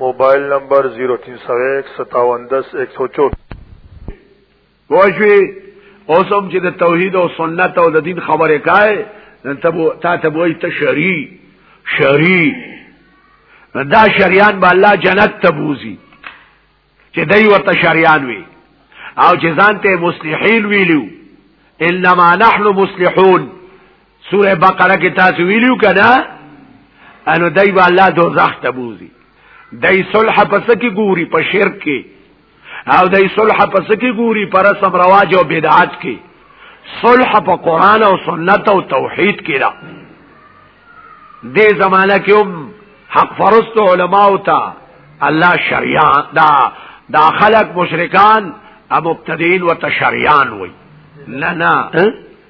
موبایل نمبر 03015710124 وشوي اوس هم چې د توحید او سنت او د دین خبره کای نن ته تا ته وای ته شری شری دا شریان به الله جنت ته بوزي چې دای ورته شریان وي او چې ځان ته مصلحین ویلو انما نحن مصلحون سوره بقره کې تاسو ویلو کنا انو دای با الله دوزخ ته بوزي دای صلح پس کې ګوري په شرک کې او دای صلح پس کې ګوري پر رسم رواج او بدعات کې صلح په قران او سنت او توحید کې را دې زمانہ کې هم حق فرست علما او تا الله شریعت دا دا خلق مشرکان او مبتدین و تشریعان وي نه نه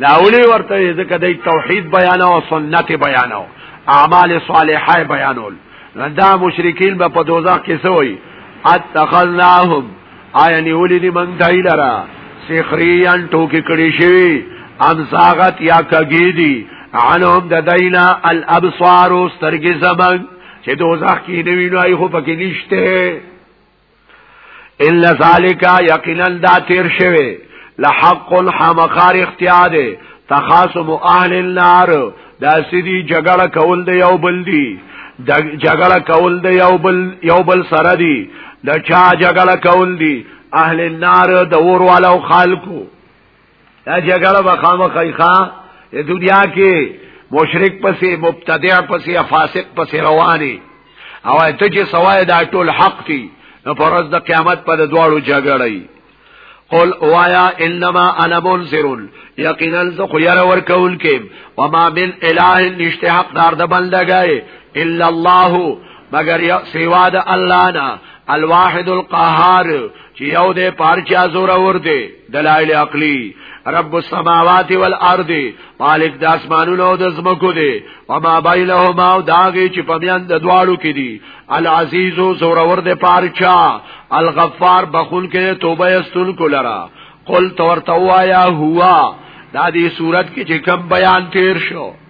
دا اولی ورته ځکه د توحید بیان او سنت بیان او اعمال صالحه بیانول دا مشرکین به په دوزخ کې سوی اتخذناهم آیا نیولی دی من دای لرا سخریان ټوکی کړی شوی ام ساغت یا کګی دی عنهم د دینا الابصار سترګې زمن چې دوزخ کې نیوی نو ای خو پکې نشته ان ذالک یقینا دا تیر شوی لحق حمقار اختیار تخاصم اهل النار دا سیدی جګړه کول دی یو بل دی د جګړه کول دی یو بل یو بل سره دی د چا جګړه کول دی اهل النار د اور والو خلکو دا جګړه وخامه خیخا د دنیا کې مشرک پسې مبتدع پسې فاسق پسې رواني او ته چې سوای دا ټول حق دي نو پر ورځ د قیامت په دواړو جګړه قل اوایا انما انا منذر یقینا ذو خیر ور کول کې وما من اله نشتحق دار د بندګای الا الله مگر سوا د الله نه الواحد القهار چې یو دې پارچا زور اور دې دلایل عقلی رب السماوات والارض مالک د اسمانونو او د زمکو دی او ما بینهما او داږي چې په میان د دواړو کې دی العزیز زورور د پارچا الغفار بخون کې توبه استون کولرا قل تورتوا یا هوا دا دې صورت کې چې کم بیان تیر شو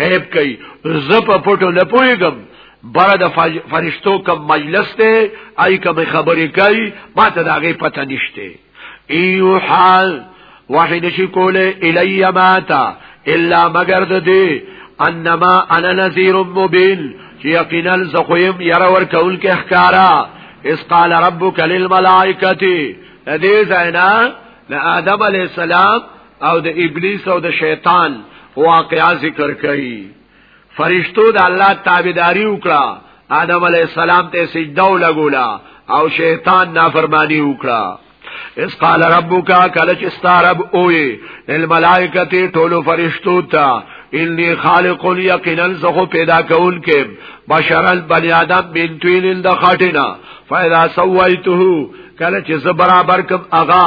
غیب کوي زه په پټو لپويګم بار د فرشتو کم مجلس ته آی کم خبرې کوي ما ته دا غي پته نشته ایو حال واحد شي کوله الی ماتا الا مگر د دې انما انا نذير مبين یقینا زخویم یرا ور کول کې احکارا اس قال ربک للملائکه دې زینا له آدم علی السلام او د ابلیس او د شیطان واقعا ذکر کړي فرشتو د الله تابعداري وکړه آدم علی السلام ته سجده ولګولا او شیطان نافرمانی وکړه اس قال ربک کله چې ستارب اوې الملائکه ټولو فرشتو ته انی خالق یقینا زه پیدا کول کې بشرل بنی آدم بن تویل د خاطینا فاذا سویته کله چې زه برابر کوم اغا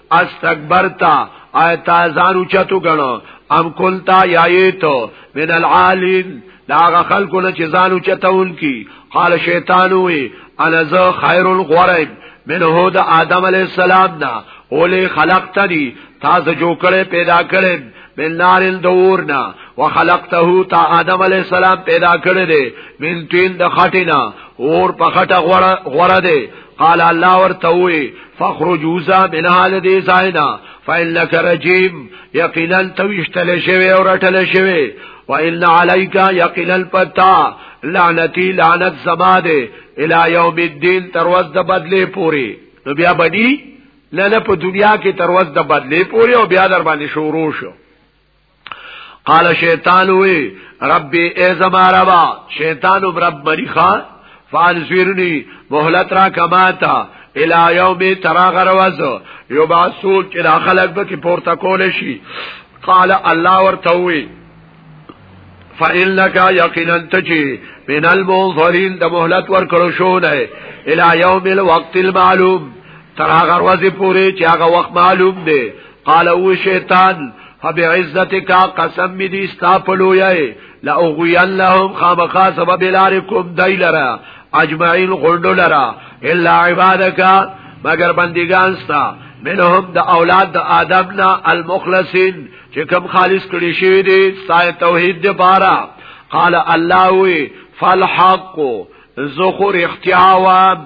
استکبرتا آیت ازان اوچتو غنو ام کنتا یایتو من العالین داغه خلکو نه چې ځانو چتون کی قال شیطان وی انا ذا خیر الغرب منه د آدم علی السلام نا اولی خلقتنی تا ز جو کړه پیدا کړه من نار دورنا وخلقته تا آدم علی السلام پیدا کړه دے من تین د خټینا اور په خټه غوړه غوړه دے قال الله ورته وی فخرجوا زابن حال دی زاینا فإنك رجيم یقینا توشتل شوی او رټل شوی وإن عليك یقینا پتا لعنتی لعنت زما ده الى يوم الدين تر ورځ د بدلې پوري نو بیا بدی لنه په دنیا کې تر ورځ د بدلې پوري او بیا در باندې شروع شو قال شیطان وی ربی ای زما ربا شیطان رب مریخا فانزیرنی مهلت را کماتا الى یوم ترا غرواز یو باسو چې دا خلق به کې پورته کول شي قال الله ورته وی فإنك يقينا تجي من المنظرين د مهلت ور کړو شو نه الى يوم الوقت المعلوم تر هغه ورځې پورې چې هغه وخت معلوم دی قال او شیطان فبعزتك قسم می دی ستا پلوی لا اغویان لهم خامخا سبب لارکم دی لرا اجمعین غندو لرا الا عبادك مگر بندگان ستا منهم د اولاد د آدم نا المخلصین چې کم خالص کړي شوی دی ستا توحید دی بارا قال الله وی فالحق زخور اختیاوام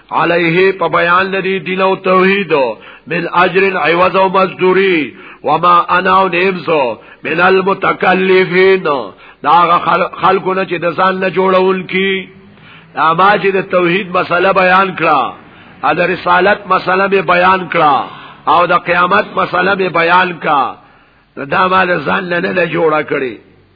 علیه په بیان لري دین او توحید من اجر عوض او مزدوری وما انا او نیمزو من المتکلفین دا خلکو نه چې د ځان نه جوړول کی دا ما چې د توحید مسله بیان کړه ا د رسالت مسله به بیان کړه او د قیامت مسله به بیان کا دا ما د ځان نه نه جوړه کړی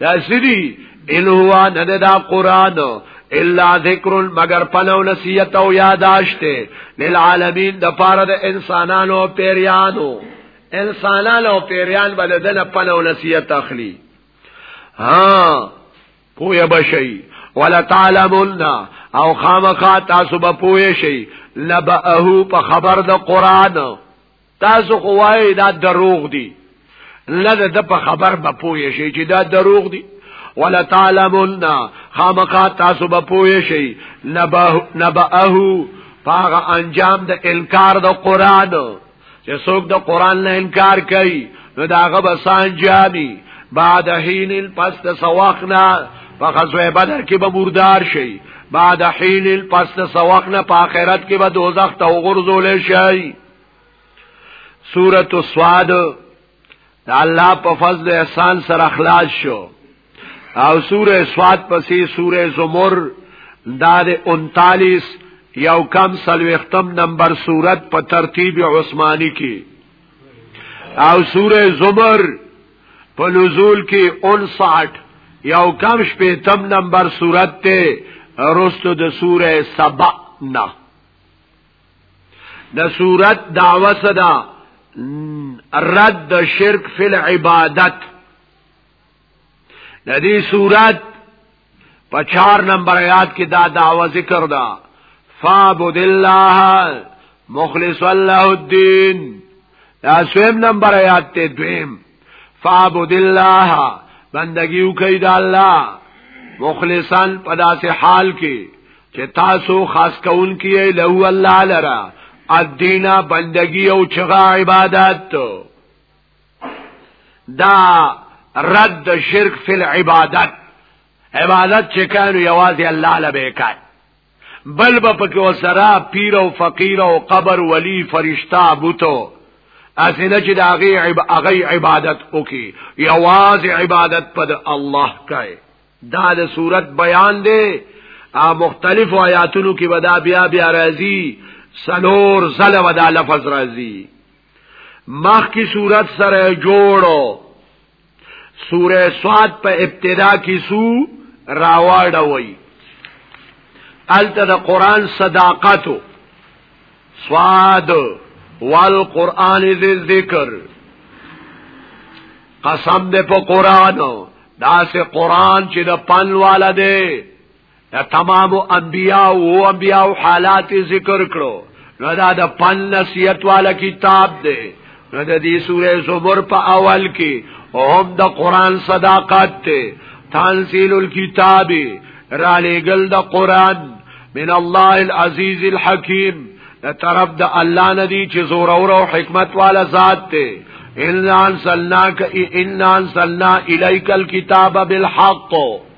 دا سری ان هو نه دا قران الا ذکر مگر پنو نصیحت او یاداشته للعالمین د پاره د انسانانو او پیریانو انسانانو او پیریان بل دنه پنو نصیحت اخلي ها پویا بشي ولا تعلمون او خامخا تاسو به پوه شي لبهو په خبر د قران تاسو خو وایي دا دروغ دي لږه د په خبر به پوه شي چې دا دروغ دي ولا تعلمون خامخا تاسو به پوه شي نبه نبأه پاغه انجام د انکار د قران چې څوک د قران نه انکار کوي نو داغه به سانجامي بعد حين پس د سواخنا په غزوه بدر کې به مردار شي بعد حين پس د سواخنا په آخرت کې به دوزخ ته وغورځول شي سورۃ الصاد د الله په فضل او احسان سره خلاص شو او سوره سواد پسې سوره زمر دا د 39 یو کم سلوختم نمبر صورت په ترتیب عثماني کې او سوره زمر په نزول کې 59 یو کم شپږم نمبر صورت ته رستو د سوره سبع نه د صورت دعوه صدا رد شرک فی العبادت د دې صورت په 4 نمبر آیات کې دا دعوه ذکر ده فعبد الله مخلص الله الدين دا سویم نمبر آیات ته دویم فعبد الله بندگی وکړئ د الله مخلصا په داسې حال کې چې تاسو خاص کون کیه له الله لرا الدینا بندگی او چغا عبادت دا رد شرک فی العبادت عبادت چې کانو یوازې الله لبه کوي بل به پکې وسره پیر او فقیر او قبر ولی فرشتہ بوتو اسنه چې دا غي هغه عبادت وکي یواز عبادت پر الله کوي دا د صورت بیان دی ا مختلف آیاتونو کې ودا بیا بیا راځي سلور زل ودا لفظ راځي مخ کی صورت سره جوړو سوره سواد په ابتدا کې سو راواړه وای الته د قران صداقتو سواد والقران ذی ذکر قسم دې په قران دا سه قران چې د پن والا دی دا تمام انبیاء او انبیاء حالات ذکر کړو نو دا د پن نصیحت والا کتاب دی نو د دې سوره زمر په اول کې او هم د قران صداقت ته تنزيل الكتاب را لګل د قران من الله العزيز الحكيم طرف د الله ندي چې زور او حکمت والا ذات ته ان انزلناک ان انزلنا اليك الكتاب بالحق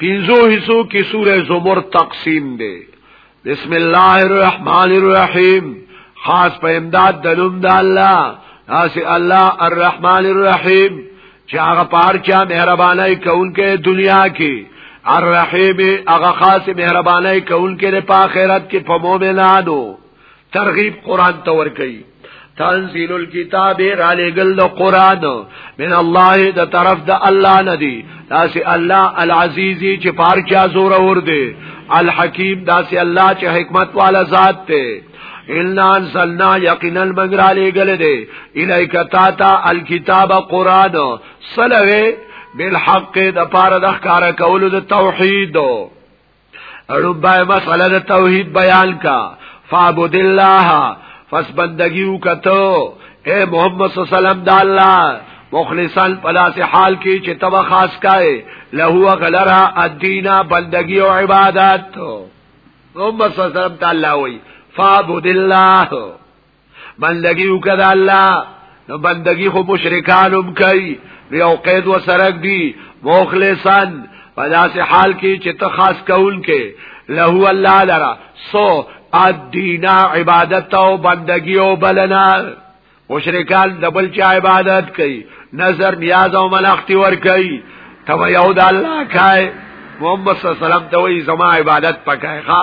پینزو حصو کی سور زمر تقسیم دے بسم اللہ الرحمن الرحیم خاص پا امداد دلوم دا اللہ ناسی اللہ الرحمن الرحیم چه هغه پارچا مهربانه کونکې دنیا کې الرحیم هغه خاص مهربانه کونکې په آخرت کې په مؤمنانو ترغیب قران ته ور کوي تنزيل الكتاب را لګل د قران من الله د طرف د الله ندي داسې الله العزيز چې پار چا زور اور دي الحکیم داسې الله چې حکمت والا ذات ته ان انزلنا یقینا من را لګل دي الیک تا تا الكتاب قران صلوه بالحق د پاره د ښکارا کولو د توحید اړوبای مسله د توحید بیان کا فعبد الله فس بندگی وکتو اے محمد صلی الله علیه وسلم د الله مخلصان پلاس حال کی چې تبا خاص کای له غلرا الدینا بندگی او عبادت محمد صلی الله علیه وسلم تعالی وی فعبد الله بندگی وکړه الله نو بندگی خو مشرکانم کوي یو قید و سرک دی مخلصان په داسې حال کې چې ته خاص کول کې له الله لرا سو ادینا عبادت او بندگی او بلنا مشرکان د بل چا عبادت کوي نظر نیاز او ملختی ور کوي ته یو د الله کای محمد صلی الله علیه وسلم ته وی زما عبادت پکای ښا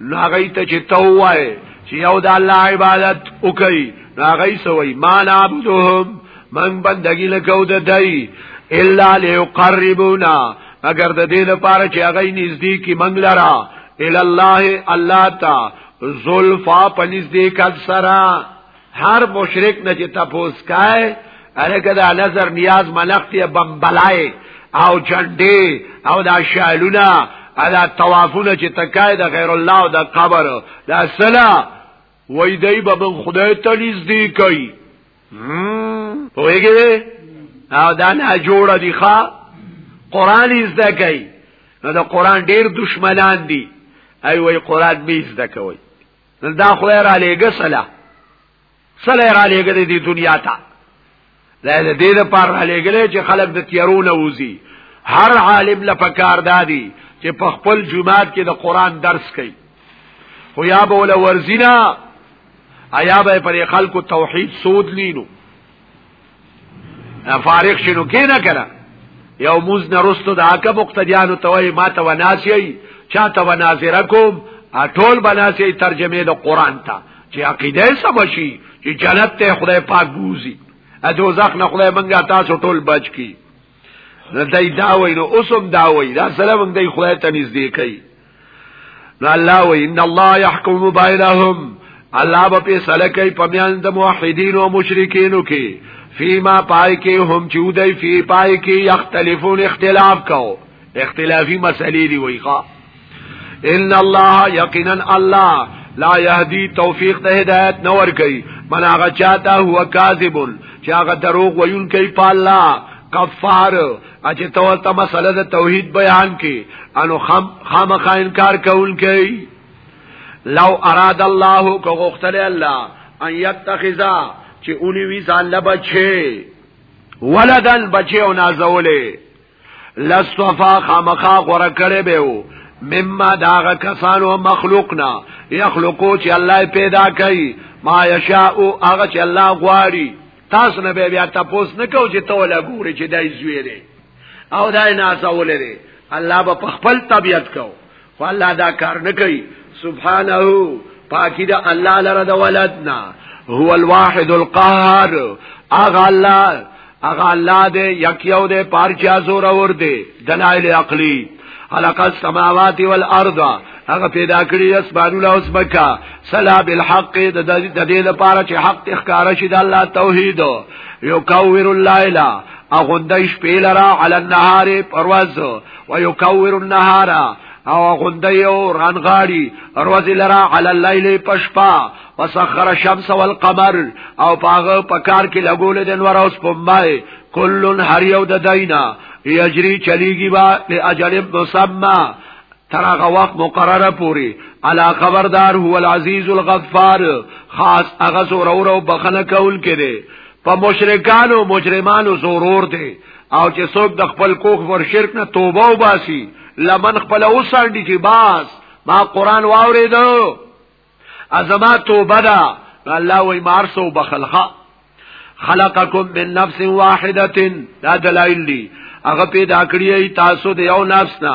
نو هغه ته چې تو وای چې یو د الله عبادت وکي نو هغه سوي ما نعبدهم من بندگی لکو د دای الا ليقربونا اگر د دې لپاره چې هغه نږدې کی منګ لرا ال الله الله تا زلفا پنځ دې کد سرا هر مشرک نه چې تاسو کای الکه دا نظر نیاز ملختی بمبلای او جنډې او دا شالونه دا طوافونه چې تکای د غیر الله او د قبر دا سلا وای دی به من خدای ته نږدې کوي پوهیږي او دا نه جوړه دی ښا قران زده کوي نو دا قران ډیر دشمنان دي ای وای قران می زده کوي نو دا خو را لېګه سلا سلا را لېګه دې دنیا ته دا دې د پار را لېګلې چې خلک د تیارونه وځي هر عالم له پکار دادي چې په خپل جمعات کې د قران درس کوي خو یا به ول ورزینا ایا به پر خلکو توحید سود لینو فارغ شنو کې نه کړه یو موز نه رستو د عقب اقتدیانو توي ما ته وناسي چا ته وناظر کوم ټول بناسي ترجمه د قران ته چې عقیده سم شي چې جنت ته خدای پاک بوزي ا دوزخ نه خدای منګه تاسو ټول بچ کی نه دای دا وای نو اوسم دا وای دا سره موږ دای خدای ته نږدې کوي نو الله وای ان الله يحكم بينهم الله به فیصله کوي په میان د موحدین او مشرکین کې فيما پای کې هم چې ودای فی پای کې یختلفون اختلاف کو اختلافی مسئلې دی وای ښا ان الله یقینا الله لا يهدي توفيق ته هدايت نور کوي من هغه چاته هو کاذب چې هغه دروغ ويون کوي په الله کفار اچ تو ته مسله د توحید بیان کی انو خام خامخا انکار کول کوي لو اراد الله کو غختل الله ان يتخذا چې اونې وی ځان لبچي ولدن بچي او نازولې لصفا خامخا غره کړي به وو مما داغه کسانو مخلوقنا یخلقو چې الله پیدا کوي ما یشاء هغه چې الله غواړي تاسو نه به بیا تاسو نه کو چې ته ولا ګوري چې دای زوی دی او دای ناسه ولري الله به په خپل طبيعت کو خو الله دا کار نه کوي سبحانه پاکی دا الله لره د ولدنا هو الواحد القهار اغه الله اغه الله دې یک یو دې پارچا زور اور دې دلایل عقلی خلق السماوات والارض هغه پیدا کړی اسبارو له اسبکا سلا بالحق د دې لپاره چې حق اخکار شي د الله توحید یو کور الليل اغوندای شپې لرا علی النهار پرواز ويكور النهار او غندي او رانغاړي روز لرا على الليل پشپا وسخر الشمس والقمر او پاغه پکار کې لګول د انور اوس پمای کلن هر یو د دینا یجری چلیږي با لاجل مسمى تر هغه وخت مقرره پوری علا خبردار هو العزیز الغفار خاص هغه زور او بخنه کول کړي په مشرکانو مجرمانو زورور دي او چې څوک د خپل کوخ ور شرک نه توبه وباسي لمن خپل اوسانډي چې باس ما قران واورېدو ازما توبه ده الله وای مارسو بخلخه خلقکم من نفس واحده دا دلایل دي هغه پیدا کړی تاسو د یو نفس نه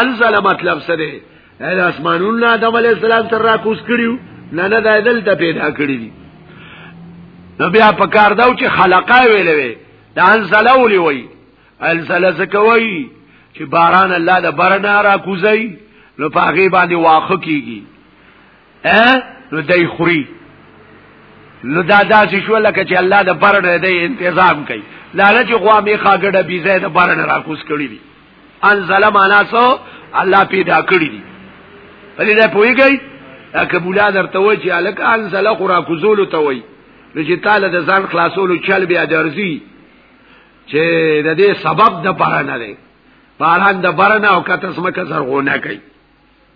انزل مطلب څه دی اې اسمانونو آدم علی السلام تر را کوس کړیو نه نه د دلته پیدا کړی دي نو بیا په کار داو چې خلقا ویلې وي د انزل ولي وي انزل زکوي چې باران الله د برنا را کوزي نو په هغه باندې واخه کیږي ا نو دای خوري نو دا داسې شو لکه چې الله د برنا د تنظیم کوي لاله چې غوا می خاګړه بيزه د برنا را کوز کړی دي انزل معنا سو الله پیدا کړی دی بلې دا پويږي دا قبولا درته وای چې الک انزل خورا کوزول ته وای نو چې تعالی د ځان خلاصولو چل بیا درځي چې د دې سبب د باران نه دی باران د باران او کته سمکه زرغونه کوي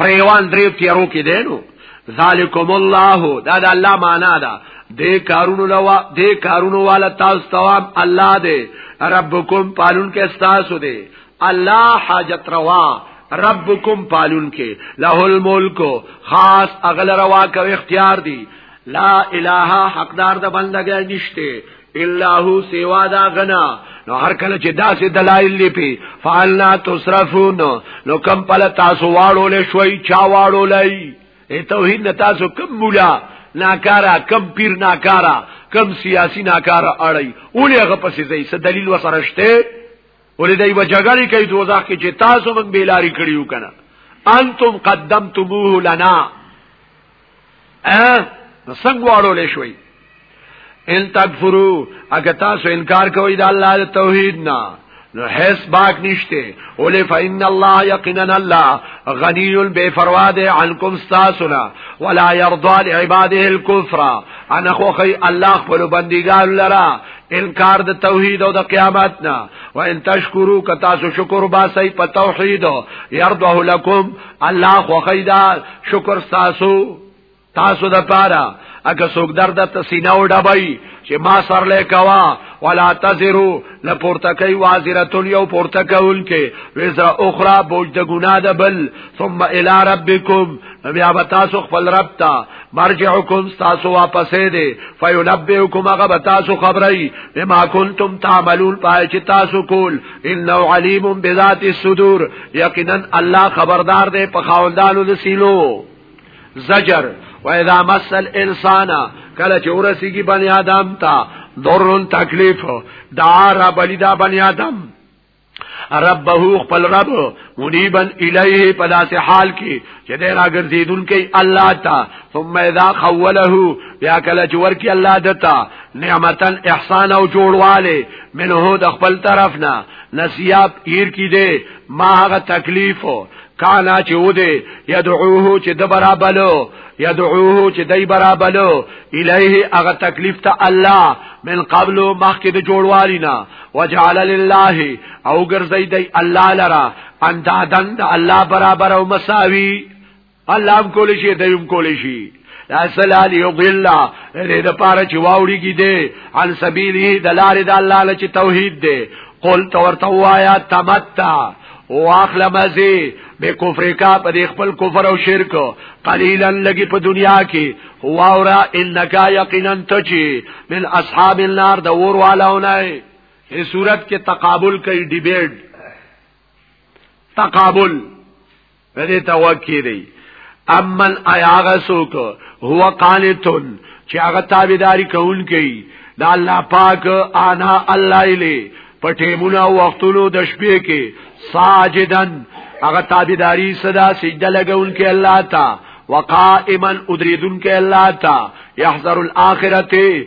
پریوان درې تیارو کې دی نو ذالکم الله دا د الله معنا ده دې کارونو لوا دې کارونو والا تاسو توام الله دې ربکم پالون کې تاسو دې الله حاجت روا ربکم پالون کې له الملک خاص اغل روا کو اختیار دی لا اله حقدار د بندګۍ نشته الا هو سوا دا غنا نو هر کله چې داسې دلایل لپی فعلنا تصرفون نو کم پله تاسو واړو لې شوي چا واړو لای ای توحید نه تاسو کم مولا ناکارا کم پیر ناکارا کم سیاسی ناکارا اړی اولی هغه پسې ځای څه دلیل وسره شته ولې دای وجګړی کوي دوزخ کې چې تاسو موږ بیلاری کړیو کنه انتم قدمتموه لنا ا څنګه واړو لې شوي ان تکفرو اګه تاسو انکار کوئ د الله د توحید نه نو حس باک نشته اولی فإن الله یقینا الله غنی بے فروا دے عنکم استاسنا ولا يرضى لعباده الكفر انا خوخی الله خپل بندگان لرا انکار د توحید او د قیامت نه و ان تشکرو ک تاسو شکر باسي په توحید يرضه لكم الله خو خیدا شکر تاسو تاسو د پاره اګه څوک درد ته سینه و ډبای چې ما سر لې کوا ولا تزرو لپورته کوي وازرتون یو پورته کول کې وزرا اخرى بوج د ګنا د بل ثم الى ربکم بیا به تاسو خپل رب ته مرجعکم تاسو واپسې دي فینبئکم هغه به تاسو خبري بما کنتم تعملون پای چې تاسو کول انه علیم بذات الصدور یقینا الله خبردار دی په خاوندانو د سینو زجر و اذا مس الانسان کله چې ورسیږي بنی آدم ته ضرر تکلیف دعا را بلی دا بنی آدم ربه خپل رب منیبا الیه په داسې حال کې چې دې راګرځیدون کوي الله تا ثم اذا خوله بیا کله چې ورکی الله دتا نعمتن احسان او جوړواله منه د خپل طرف نه نصیاب ایر کی دے ما هغه تکلیف کانا چې و دې يدعوه چې د برابلو يدعوه چې دای برابلو الیه هغه تکلیف ته الله من قبل مخکې د جوړوالینا وجعل لله او ګرځي دی الله لرا اندادن د الله برابر او مساوي الله هم کول شي دیم کول شي لاسلال یضل دې د پاره چې واوړي کې دې ان سبیلی د لارې د الله لچ توحید دې قل تورته وایا تمتع واخل مزي به کفر کا په خپل کفر او شرک قليلا لګي په دنیا کې واورا انک یقینا تچی من اصحاب النار د ور والونه هي صورت کې تقابل کوي ډیبیټ تقابل دې ته وکی دی اما الاغه سوک هو قانتون چې هغه تابعداري کوون کوي د الله پاک انا الله الی پټیمونه وختونو د شپې کې ساجدن هغه تابعداري صدا سجده لګون کې الله تا وقائما ادریدون کې الله تا يحذر الاخرته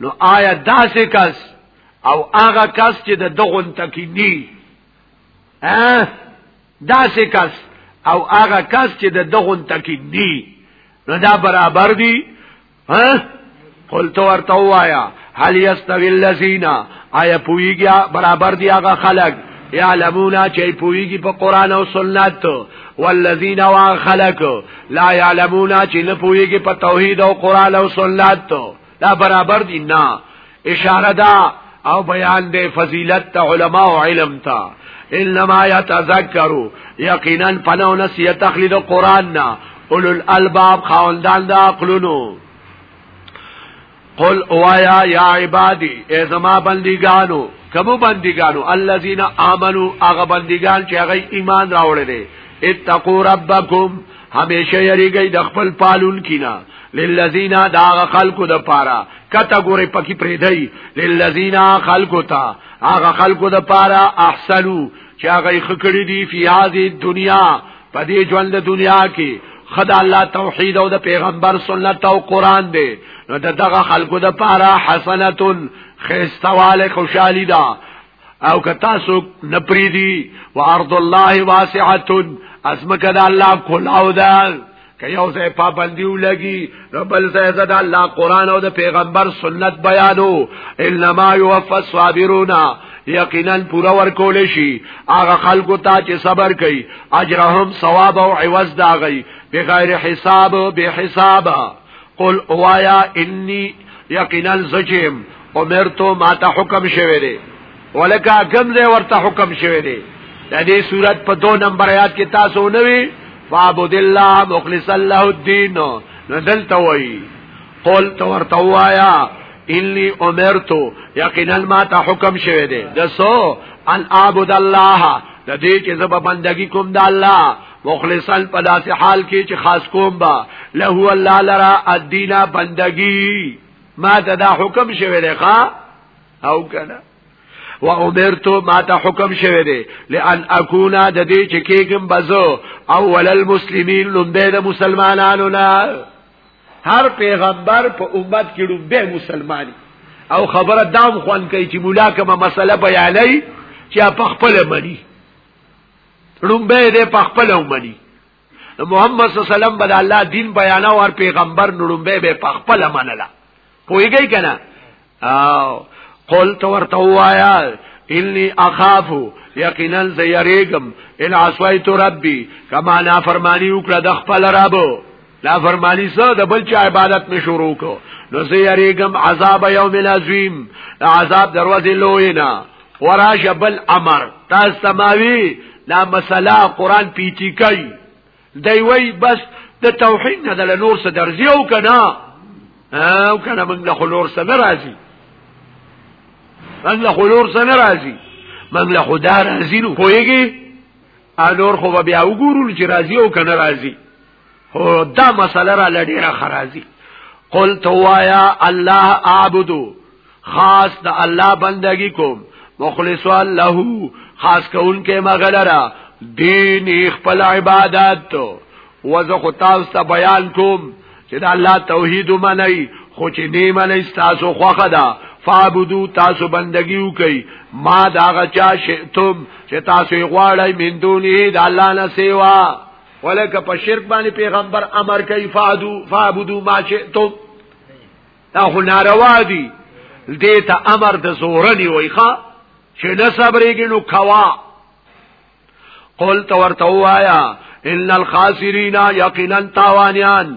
نو آیا داسې کس او هغه کس چې د دغون تکي ني ا داسې کس او هغه کس چې د دغون تکي ني نو دا برابر دي ها قلت ورته وایا هل یستوی الذین آیا پویږي برابر دي هغه خلک یعلمون چې پویږي په قران او سنت والذین واخلق لا يعلمون چې نه پويږي په توحید او قران او سنت ته دا برابر دي نه اشاره دا او بیان دې فضیلت علماء او علم ته انما يتذكروا یقینا پنو نسیه تخلید قران نه اولو الالباب خاوندان دا عقلونو قل اوایا یا عبادی ای زما بندګانو کوم بندګانو الذين امنوا هغه بندګان چې هغه ایمان راوړل دي اتقوا ربکم همیشه یریږي د خپل پالون کینا للذین دا خلقو د پاره کټګوري پکې پریدای للذین خلقو تا هغه خلقو د پاره احسنو چې هغه خکړی دی فی هذه دنیا په دې ژوند د دنیا کې خدا الله توحید او د پیغمبر سنت او قران دی نو دغه خلکو د پاره حسنتون خیستواله خوشحالی ده او که تاسو نپریدی و ارض الله واسعه ازمکه د الله کلاو ده که یو ځای پابندیو لګي نو بل ځای زد الله قران او د پیغمبر سنت بیانو انما یوفى الصابرون یقینا پورا ورکول شي هغه خلکو ته چې صبر کوي اجرهم ثواب او عوض داغي بغیر حساب به حساب قل اوایا انی یقینا زجم امرتو ما ته حکم شوه ولکه کوم ځای ورته حکم شوی دی د دې صورت په دو نمبر آیات کې تاسو نوي فعبد الله مخلص الله الدين نو دلته وایي قول تو ورته وایا انی امرتو یقینا ما ته حکم شوی دی د سو ان اعبد الله د دې چې زب بندگی کوم د الله مخلصا په داسې حال کې چې خاص کوم با له الله لرا الدینا بندگی ما ته دا حکم شوی دی ښا او کنه و امرتو ما ته حکم شوه دی لئن اكونا د دې چې کېګم بزو اول المسلمین لومبه د مسلمانانو نه هر پیغمبر په امت کې لومبه مسلمانی او خبره دام خوان کوي چې مولا کومه مسله بیانای چې په خپل منی لومبه دې په خپل منی نو محمد صلی الله علیه وسلم بل الله دین بیان او پیغمبر نړمبه به پخپل منله پویږي کنه او قل تو ورته وایا انی اخافو یقینا زیریګم ان عصیت ربی کما نا فرمانی وکړه د خپل رب لا فرمانی سره د بل چا عبادت می شروع کو نو زیریګم عذاب یوم العظیم عذاب دروازه لوینا وراشه بل امر تاسو سماوي دا مسله قران پیتی کوي دی وای بس د توحید نه د نور څه درځي او کنه او کنه موږ له خلور سره ناراضي موږ له خلور سره ناراضي موږ له خدا راضي نو کویږي انور خو بیا وګورو چې راضي او کنه راضي هو دا مسله را لډیره خرازی قل توایا الله اعبدو خاص د الله بندگی کوم مخلص له خاص کون کې مغلرا دین خپل عبادت تو وزه خو تاسو ته بیان کوم چې د الله توحید منئ خو چې نه منئ تاسو خوخه ده فعبدو تاسو بندگی وکي ما دا غچا شئتم چې تاسو غواړئ من دونه د الله نه سیوا ولکه په شرک باندې پیغمبر امر کوي فادو فعبدو ما شئتم دا خو ناروا دي دې ته امر د زورنی وای ښا چې نه صبرېږي نو کوا قول تو ورته وایا ان الخاسرین یقینا تاوانیان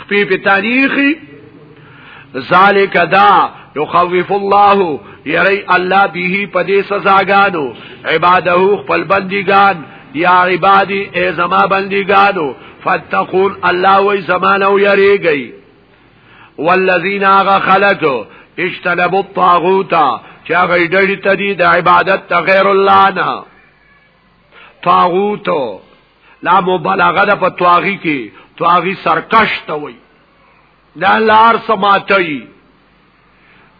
خپې په تاریخي ذالک دا یخوف الله یری الله به په دې سزاګانو عباده خپل بندګان یا عبادی ای زما بندګانو فتقون الله وای زمانه یریږي والذین اغه خلق اجتنبوا الطاغوت چا غیډړی تدی د عبادت غیر الله نه طاغوت لا مبالغه ده په طاغي کې طاغي سرکش ته وای دا لار سماتای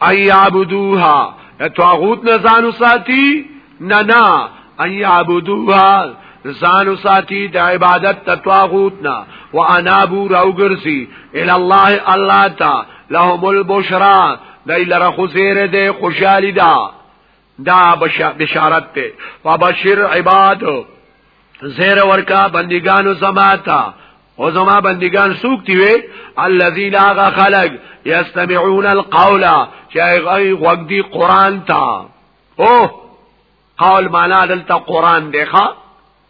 ایعبدوها طاغوت نه ځانو ساتي نه نه ایعبدوها ځانو ساتي د عبادت ته طاغوت نه وانا بو راوګرسي ال الله الله تا لهم البشرا دای لره خو زیره ده خوشحالی ده دا بشارت ته فبشر عباد زیر ورکا بندگانو زماتا او زما بندگان سوک تیوی الذین آغا خلق یستمعون القول چای غی غوگ دی قرآن تا اوه قول مانا دلتا قرآن دیخوا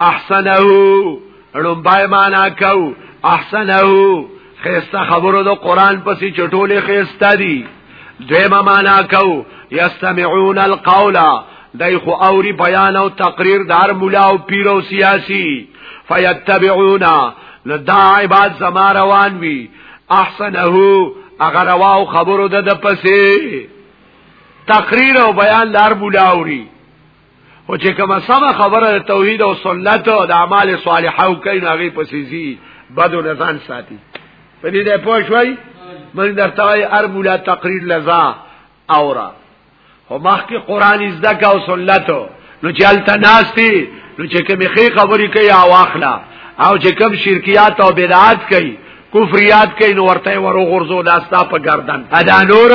احسنه لومبای معنا کو احسنه خيسته خبرو د قران پسې چټولې خيسته دي دویمه معنا کو یستمعون القول دای خو اوری بیان او تقریر دار مولا او پیر او سیاسی فیتبعون لدا عباد زما روان وی احسنه اگر واو خبرو د پسې تقریر او بیان لار مولا اوری او چې کومه سم خبره توحید او سنت او د اعمال صالحه او کین هغه پسیزي بدو نزان ساتي په دې ده پوه شوي من درته وای ارمولا تقریر لزا اورا او مخکې قران زده کا او سنت نو چې الته ناشتي نو چې کومې خې خبرې کوي او اخلا او چې کوم شرکیات او بدعات کوي کفریات کوي نو ورته ورو غرزو داستا په گردن ادا نور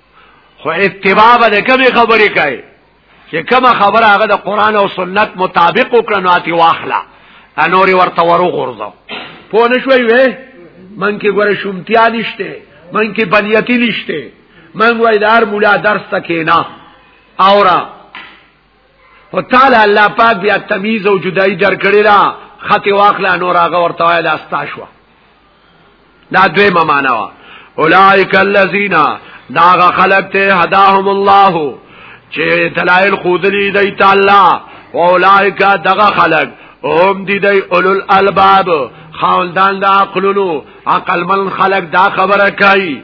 خو اتباع به د کومې خبرې کوي چې کومه خبره هغه د قران او سنت مطابق وکړه نو اتی واخله انوري ورته ورو غورځو په نشوي وې من کې ګوره شومتیا نشته من کې بنیتی نشته من وای دار مولا درس تکې نه اورا او تعالی الله پاک بیا تمیز او جدائی در کړی دا خط واخلا نور هغه ورته وای دا استاشو دا دوی معنا وا اولائک الذین داغه خلق ته هداهم الله چې دلائل خودلی دی تعالی اولائک دغه خلق اوم دی دی اولل الباب خاوندان دا عقلونو عقل من خلق دا خبره کوي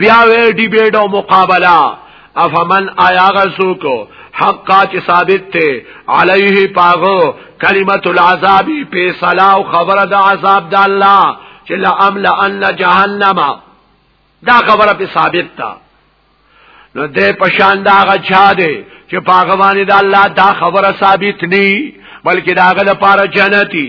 بیا وی ډیبیټ او مقابله افمن آیا غسوک حقا چې ثابت ته علیه پاغو کلمت العذاب فیصله او خبره د عذاب د الله چې لا امل ان جهنم دا خبره په ثابت تا نو دې پشان دا غچا دی چې پاغوانی د الله دا خبره ثابت ني بلکې داغه لپاره جنتی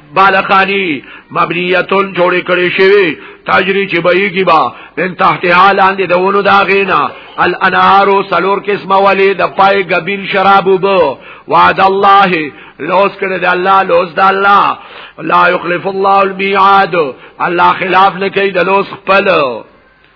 بالخانی مبنیتون جوړې کړې شوی تجری چې بهږي با من تحت حالان دي دونو دا غینا الانهار سلور قسمه ولی د پای غبین شراب وبو وعد الله لوس کړه د الله لوس د الله لا یخلف الله المیعاد الله خلاف نه کوي د لوس خپل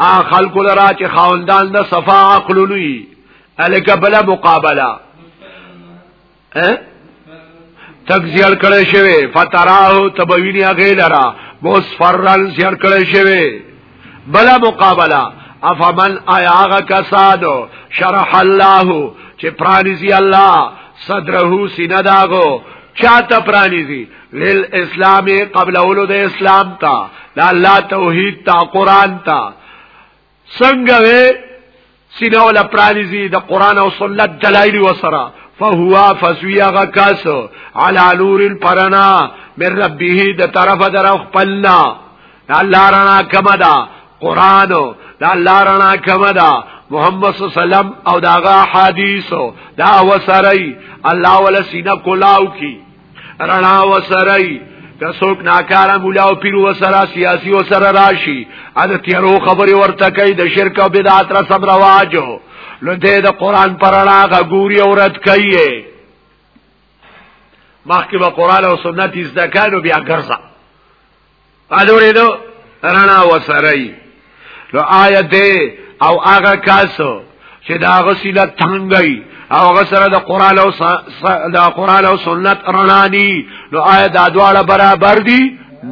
ا خلق لرا چې خاوندان د صفا عقل لوی الک بلا مقابله ا تکزیر کړي شوی فتراه تبوینی هغه لرا مصفرن زیر کړي شوی بلا مقابله افمن آیا هغه کسانو شرح الله چې پرانیزي الله صدره سینه داغو چاته پرانیزي للاسلام قبل اولو د اسلام تا دا الله توحید تا قران تا څنګه وې سینه ولا پرانیزي د قران او سنت دلایل وسره فهو فسویغه کاس علی نور پرنا من ربه د طرف در خپلنا الله رنا کما دا قران دا الله رنا کما دا محمد صلی الله علیه وسلم او داغه حدیث دا وسره الله ولا سینه کولاو کی رڼا وسرای که څوک ناکاره مولا او پیر وسره سیاسي وسره راشي ا د تیرو خبرې ورته کوي د شرک او بدعت را سم رواجو لته د قران پرانا غوري او رد کوي مخکې به قران او سنت زده کانو بیا ګرځه پادورې دو رڼا وسرای نو آیا دې او هغه کاسو چې دا غسیله تنګي او غسره د قران او د قران او سنت رڼا دي نو آیا دا دواړه برابر دي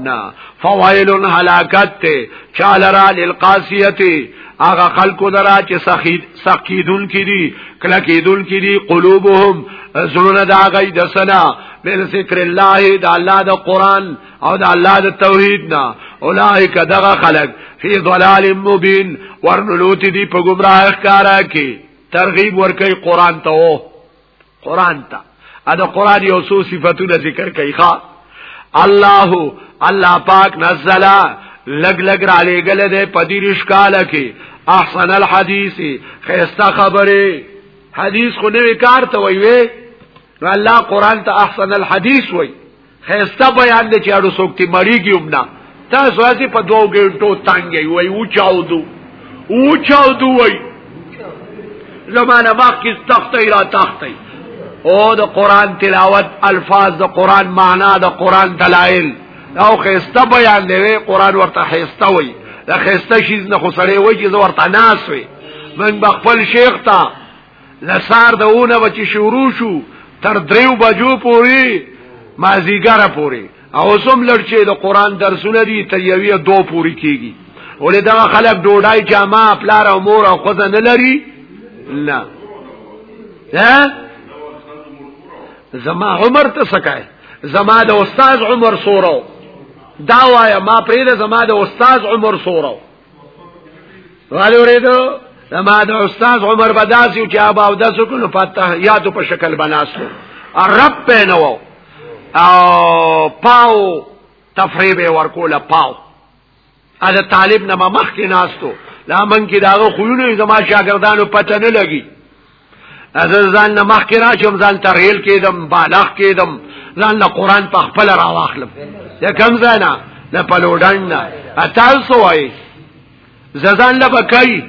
نه فوائل هلاکت ته چال را للقاسیه هغه خلکو درا چې سخید سقیدون کړي کله کېدون کړي قلوبهم زړه دا غي د سنا بل ذکر الله د الله د قران او د الله د توحید نه اولائک دغه خلق فی ضلال مبین ورنلوتی دی په گمراه ښکارا کې ترغیب ورکړي قران ته او قران ته ا د قران یو څو صفاتونه ذکر کوي ښا الله الله پاک نزل لګ لګ را لګل دې پدیرش کاله کې احسن الحدیث خیستا خبره حدیث خو نوې کار ته وي وي الله قران ته احسن الحدیث وي هستا بیان دې چاړو سوکتی مړیږي ومنا تاسو هسي په دوو ګنټو تانګي وای او چاو دو او چاو دو وای زمانه مخ کې تخته را تخته او د قران تلاوت الفاظ د قران معنا د قران دلایل او خسته بیان دی قران ورته خسته وای د خسته شیز نه خسړې وای چې ورته ناس وای من بخفل شیخ تا لسار د اونه بچی شروع شو تر دریو بجو پوری مازیګره پوری او سم لړچې د قران درسونه دي تر یوې دو پوری کیږي ولې دا خلک ډوډۍ جامه پلار او مور او خزه نه لري نه ها زما عمر ته سکای زما د استاد عمر سورو دا وایا ما پرې زما د استاد عمر سورو ولی وریدو ما د استاد عمر بداسي چې ابا او داسو کو نو پته یادو په شکل بناسو رب په نو او پاو تفریب ورکوله پاو ا د طالب نه مخ کې ناستو لا من کې داغه خلونو زما شاګردانو پته نه لګي از ځان نه مخ کې راشم ځان ته ریل کېدم بالغ کېدم ځان له قران په خپل را واخلم یا کم ځای نه نه پلوډن نه تاسو وای زدان له بکای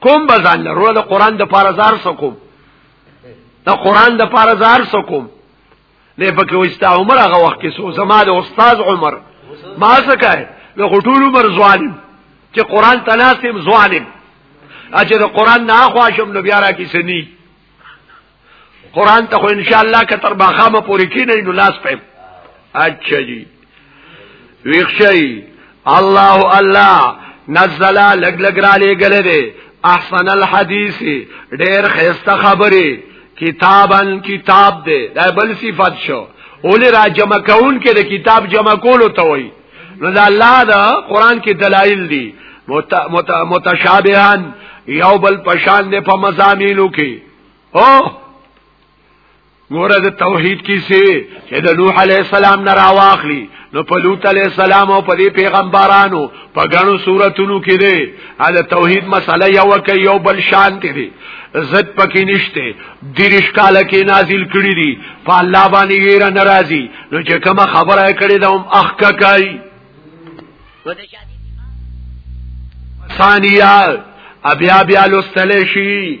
کوم بزان له روله قران د پارزار سکو د قران د پارزار سکو نه پکې وستا عمر هغه وخت کې سو زما د استاد عمر ما څه کوي نو ټول عمر ظالم چې قران تناسب ظالم اجه د قران نه خواشم نو بیا را کې سني قران ته خو ان شاء الله کتر باخامه پوری کینې نو لاس پم اچھا جی ویخشی الله الله نزل لګ لګ را لګل دي احسن الحديث ډېر خسته خبره کتابن کتاب دې دا بل صفات شو اول را جمع کون کې د کتاب جمع کولو ته وای نو دا الله دا قران کې دلایل دي مت مت متشابهان یو بل پشان دې په مزامینو کې او ګوره د توحید کیسه چې د نوح علی السلام نه راواخلی نو په لوط علی السلام او په دې پیغمبرانو په غنو صورتونو کې دی د توحید مسله یو کې یو بل شان کې دی زد پکې نشته دیرش کال کې نازل کړی دی په الله باندې غیر ناراضي نو چې کومه خبره کړې دا هم اخکا کوي ثانیه بیا بیا لستل شي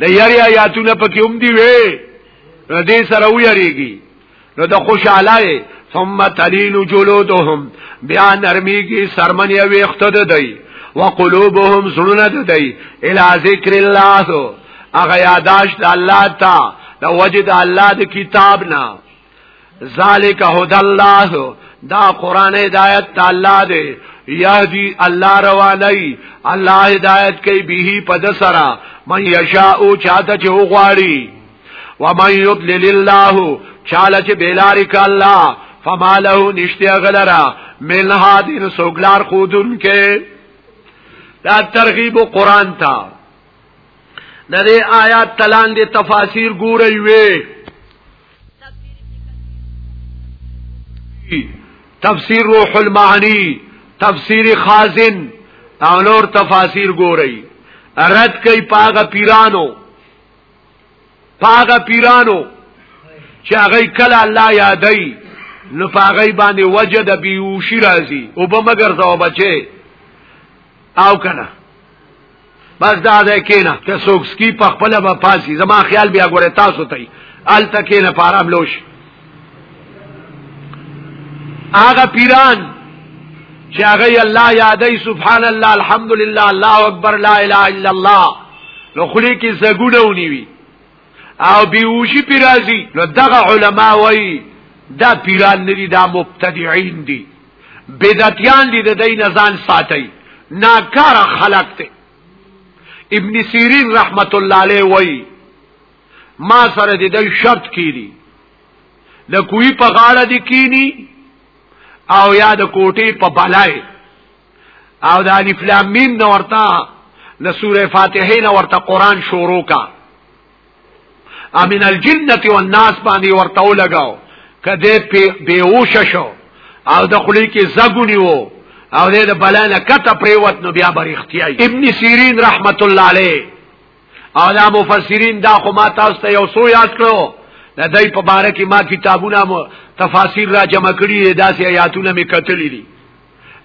د یری آیاتونه پکې هم دی وې نو دې سره ویریږي نو د خوشاله ثم تلین جلودهم بیا نرمیږي سرمن یو وخت ده دی وقلوبهم زړونه ده دی الی ذکر الله هغه یاداش د الله تا د وجد الله د کتاب نه ذالک هد الله دا قران هدایت تعالی دی یهدی الله رواني الله هدایت کوي به پد سرا من یشاء چاته چې وغواړي ومن یضلل الله چاله چې بیلاری ک الله فما له نشته غلرا من هادین سوګلار خودن کې دا ترغیب قران تا د دې آیات تلان دي تفاسیر ګورې وي تفسیر روح المعانی تفسیر خازن او نور تفاسیر ګورئ رد کوي پاغه پیرانو پاغه پیرانو چې هغه کله الله یادای نو پاغه باندې وجد بیوشی راځي او به مگر زو بچي او کنه بس دا ده کینا ته څوک سکی په خپل به پاسي زما خیال بیا ګوره تاسو ته ال تکینا پارام لوش هغه پیران چې هغه الله یادای سبحان الله الحمدلله الله اکبر لا اله الا الله نو خلی کې زګونه ونی وی او بیوشی پی رازی نو دغه علما وی دا پیران ندی دا مبتدعین دی بدعتیان دی د دین ځان ساتي ناکار خلق ته ابن سیرین رحمت الله علیه وی ما سره د دې شرط کیری د کوی په غاړه دی کینی او یا د کوټې په بلای او د الف لام میم نو ورته د سوره فاتحه نو ورته قران شروع کا امن الجنه والناس باندې ورته ولګاو کده په بیوش شو او د خلی کې زګونی وو او د بلانه کته پریوت نو بیا بر اختیای ابن سیرین رحمت الله علیه او دا مفسرین دا خو ما تاسو ته یو سو یاد کړو د دای په باره کې ما کتابونه تفاسیر را جمع کړی داسې آیاتونه می کتلې دي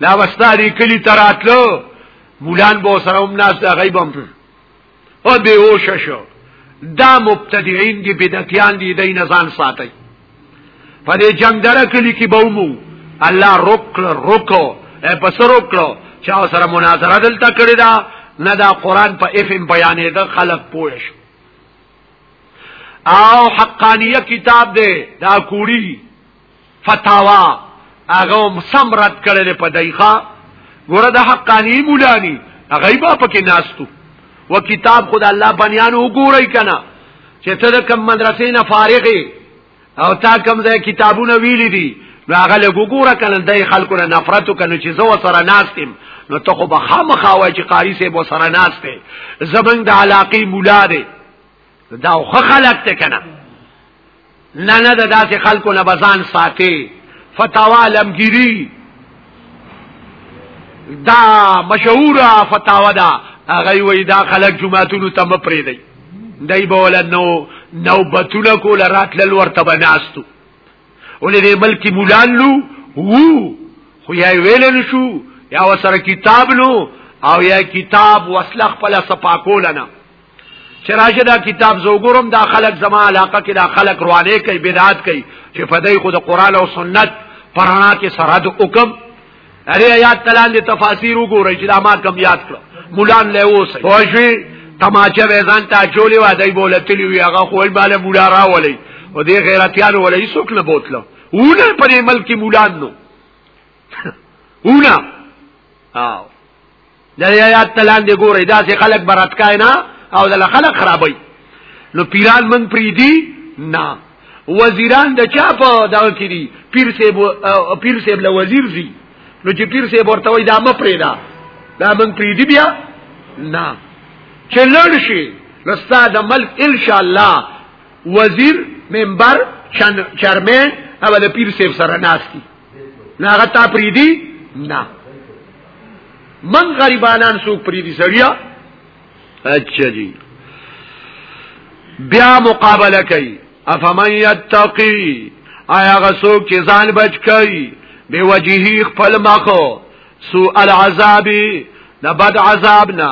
دا وستاری کلی تراتلو مولان به سره هم ناس دا غیبم او به هوش شو دا مبتدعين دي بدعتيان دي دای نزان ساتي په دې جنگ دره کلی کې به مو الله رکل رکو په سر رکلو چا سره مناظره دلته کړی دا نه دا قران په اف ام بیانې دا خلق پوه شو او حقانیه کتاب دی دا کوړی فتاوا هغه سم رد کړل په دایخه ګوره د حقانی مولانی هغه با پکې ناستو و کتاب خدای الله بنیان وګورئ کنه چې ته کوم مدرسې نه فارغې او تا کوم ځای کتابونه ویلي دي نو هغه له وګوره کنه د خلکو نه نفرت کنه چې زو سره ناستم نو ته خو به خامخا وای چې قاری سه بو سره ناشته زمنګ د علاقې مولا دی دا خو خلق ته کنه نه نه د داسې خلکو نه بزان ساتي فتاوا لمګيري دا مشهوره فتاوا ده هغه وی دا خلک جمعهتونو ته مپری دی دای بوله نو نوبتونه کول راتلل ورته بناستو ولې دې ملکی مولان لو وو خو یا ویل نشو یا وسره کتاب لو او یا کتاب وصلخ پلا سپاکول نه چې راشه دا کتاب زوګورم دا خلق زما علاقه کې دا خلق روانه کوي بدعات کوي چې فدای خود قران او سنت پرانا کې سرحد حکم اره آیات تلان دي تفاسیر وګورئ چې دا ما کم یاد کړ مولان له اوس خوشي تماچه وزن تا چولی و دای بولتلی وی هغه خول بالا مولا را ولی او دی غیرتیان ولی سوک نه بوتلو اونا پا دی ملک مولان نو اونا آو د آیات تلان دی ګورې دا سه خلق برات کای نه او د خلق خرابای نو پیران من پری دی نه وزیران د چا په دا کې دي پیر سیب پیر سیب له وزیر زی نو چې پیر سیب ورته وای دا م پری دا دا من پری دی بیا نه چې لړ شي لستا د ملک ان شاء الله وزیر منبر چرمن او د پیر سیب سره ناشتي نه هغه تا پریدي نه من غریبانان سو پریدي سړیا اچھا جی بیا مقابله کوي افمن یتقی آیا غسوک چې ځان بچ کوي به وجهي خپل مخو سو العذاب نه بد عذاب نه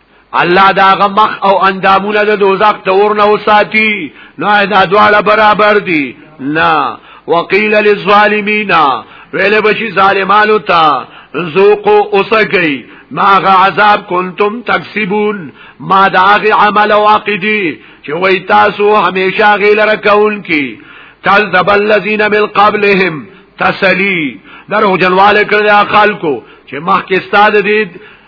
الله دا غمخ او اندامونه د دوزخ د اور نه وساتي نو دا دواړه برابر دي نه وقيل للظالمين ویل بشي ظالمانو ته ذوقو اوسګي ماغه عذاب کنتم تکسبون ما داغه عمل او عقیدی چې وای تاسو همیشه غیل رکون کی کذب الذين من قبلهم تسلی درو جنواله کړه خلکو چې مخکې ستاد دي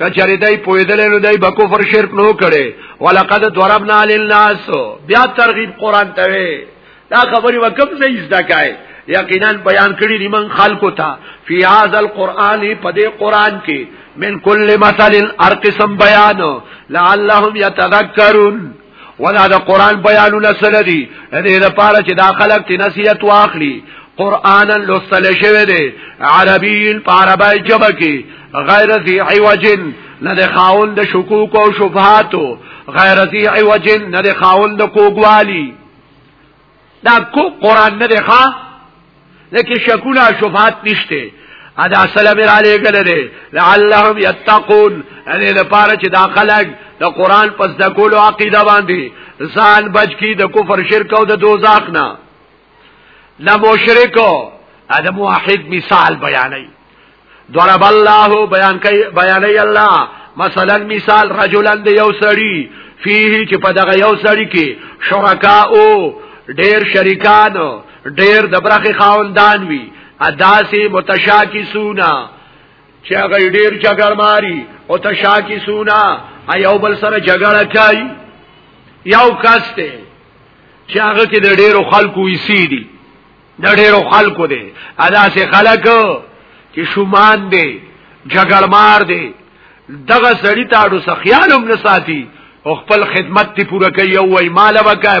کچری دای پویدل نو دای با کفر شرک نو کړي ولقد ضربنا للناس بیا ترغیب قران ته وی دا خبري وکم زې زده کای یقینا بیان کړی دی من خلقو ته فی هذا القران په دې قران کې من کل مثل ارقسم بیان لعلهم یتذکرون ولا د قران بیانونه سره دي د دې لپاره چې دا خلک تی نصیحت واخلي قران لوستل شوی دی عربی په عربی ژبه کې غیر ذی عوجن نه د خاون د شکوک او شبهاتو غیر ذی عوجن نه د خاون د کوګوالی دا کو قران نه دی ښا لکه شکونه شفاعت نشته ادا سلام را لګل دي لعلهم يتقون ان لپاره چې دا خلک د قران پس د کولو عقیده باندې ځان بچ کی د کفر شرک او د دوزاخ نه لا مشرکو ادم واحد مثال بیانای ضرب الله بیان کوي بیانې الله مثلا مثال رجلا د یو سړی فيه چې په دغه یو سړی کې شرکا او ډیر شریکان ډیر د برخې خاوندان وي اداسي متشاکی سونا چې هغه ډیر جګړه ماری او تشاکی سونا ایو بل سره جګړه کوي یو کس ته چې هغه کې د ډیرو خلکو یې سیدي د ډېرو خلکو دی ادا سه خلک چې شومان دی جګړمار دی دغه سړی تاړو سخیال هم نساتی او خپل خدمت تی پوره کوي او وای مال وکای